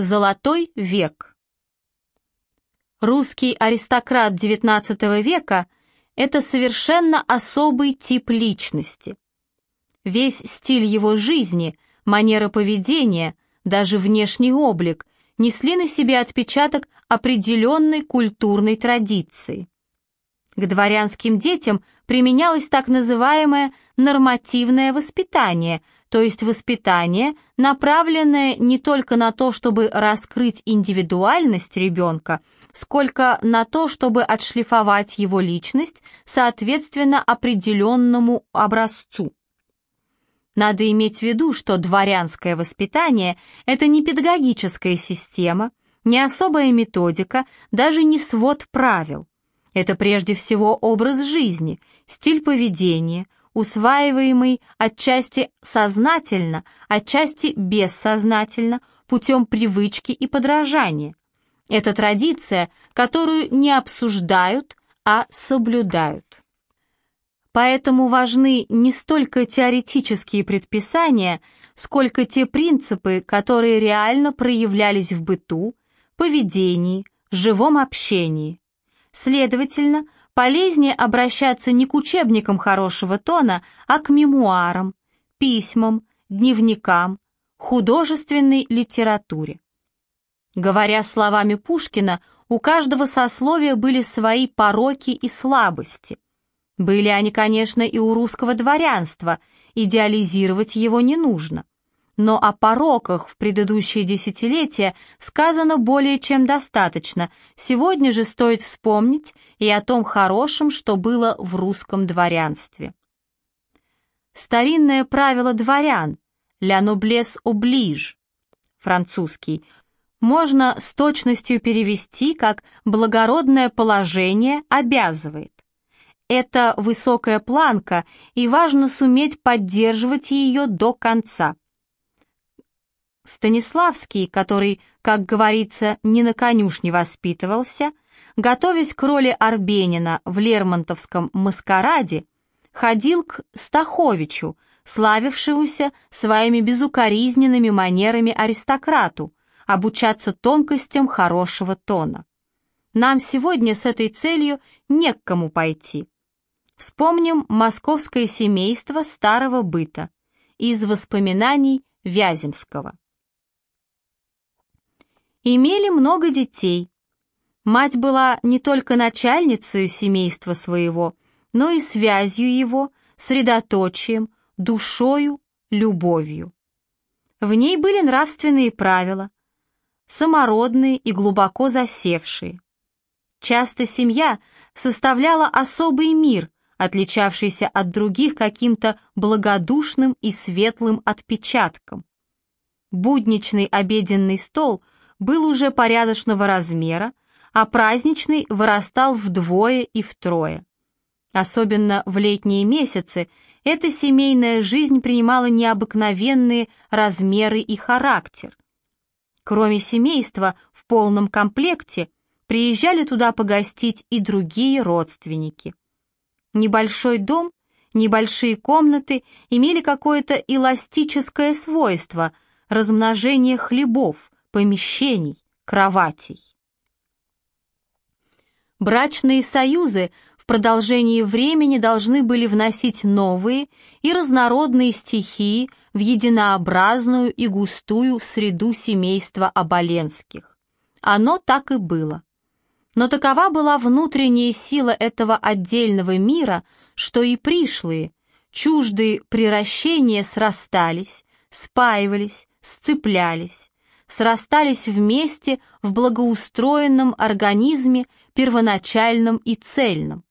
Золотой век. Русский аристократ XIX века – это совершенно особый тип личности. Весь стиль его жизни, манера поведения, даже внешний облик несли на себе отпечаток определенной культурной традиции. К дворянским детям применялось так называемое нормативное воспитание – то есть воспитание, направленное не только на то, чтобы раскрыть индивидуальность ребенка, сколько на то, чтобы отшлифовать его личность соответственно определенному образцу. Надо иметь в виду, что дворянское воспитание – это не педагогическая система, не особая методика, даже не свод правил. Это прежде всего образ жизни, стиль поведения – усваиваемый отчасти сознательно, отчасти бессознательно, путем привычки и подражания. Это традиция, которую не обсуждают, а соблюдают. Поэтому важны не столько теоретические предписания, сколько те принципы, которые реально проявлялись в быту, поведении, живом общении. Следовательно, полезнее обращаться не к учебникам хорошего тона, а к мемуарам, письмам, дневникам, художественной литературе. Говоря словами Пушкина, у каждого сословия были свои пороки и слабости. Были они, конечно, и у русского дворянства, идеализировать его не нужно но о пороках в предыдущие десятилетия сказано более чем достаточно. Сегодня же стоит вспомнить и о том хорошем, что было в русском дворянстве. Старинное правило дворян «la noblesse oblige» французский можно с точностью перевести как «благородное положение обязывает». Это высокая планка, и важно суметь поддерживать ее до конца. Станиславский, который, как говорится, не на конюшне воспитывался, готовясь к роли Арбенина в Лермонтовском «Маскараде», ходил к Стаховичу, славившемуся своими безукоризненными манерами аристократу, обучаться тонкостям хорошего тона. Нам сегодня с этой целью не к кому пойти. Вспомним московское семейство старого быта из воспоминаний Вяземского имели много детей. Мать была не только начальницей семейства своего, но и связью его, средоточием, душою, любовью. В ней были нравственные правила, самородные и глубоко засевшие. Часто семья составляла особый мир, отличавшийся от других каким-то благодушным и светлым отпечатком. Будничный обеденный стол – был уже порядочного размера, а праздничный вырастал вдвое и втрое. Особенно в летние месяцы эта семейная жизнь принимала необыкновенные размеры и характер. Кроме семейства, в полном комплекте приезжали туда погостить и другие родственники. Небольшой дом, небольшие комнаты имели какое-то эластическое свойство – размножение хлебов – помещений, кроватей. Брачные союзы в продолжении времени должны были вносить новые и разнородные стихии в единообразную и густую среду семейства Оболенских. Оно так и было. Но такова была внутренняя сила этого отдельного мира, что и пришлые, чуждые приращения срастались, спаивались, сцеплялись, срастались вместе в благоустроенном организме первоначальном и цельном.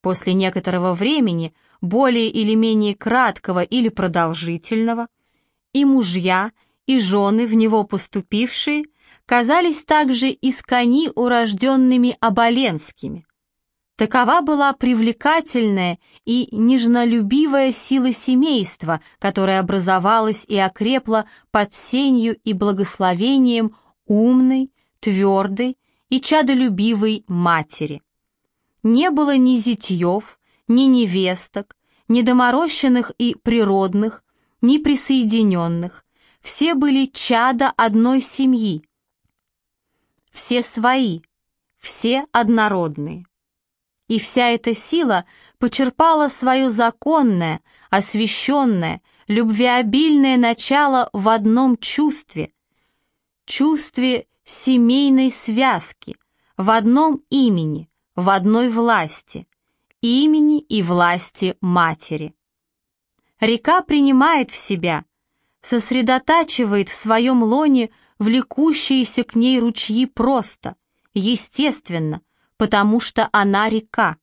После некоторого времени, более или менее краткого или продолжительного, и мужья, и жены, в него поступившие, казались также искони урожденными оболенскими. Такова была привлекательная и нежнолюбивая сила семейства, которая образовалась и окрепла под сенью и благословением умной, твердой и чадолюбивой матери. Не было ни зятьев, ни невесток, ни доморощенных и природных, ни присоединенных. Все были чада одной семьи, все свои, все однородные. И вся эта сила почерпала свое законное, освященное, любвеобильное начало в одном чувстве, чувстве семейной связки, в одном имени, в одной власти, имени и власти матери. Река принимает в себя, сосредотачивает в своем лоне влекущиеся к ней ручьи просто, естественно, потому что она река.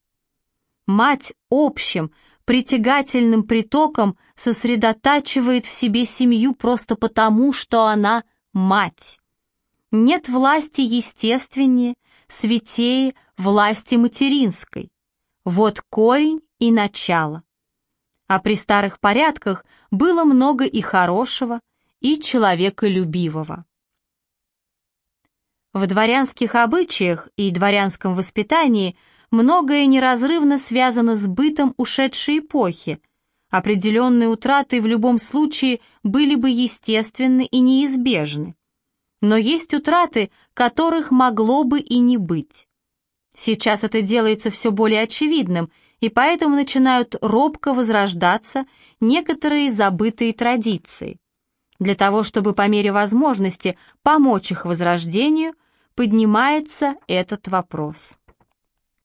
Мать общим, притягательным притоком сосредотачивает в себе семью просто потому, что она мать. Нет власти естественнее, святее власти материнской. Вот корень и начало. А при старых порядках было много и хорошего, и человеколюбивого. В дворянских обычаях и дворянском воспитании многое неразрывно связано с бытом ушедшей эпохи. Определенные утраты в любом случае были бы естественны и неизбежны. Но есть утраты, которых могло бы и не быть. Сейчас это делается все более очевидным, и поэтому начинают робко возрождаться некоторые забытые традиции. Для того, чтобы по мере возможности помочь их возрождению – поднимается этот вопрос.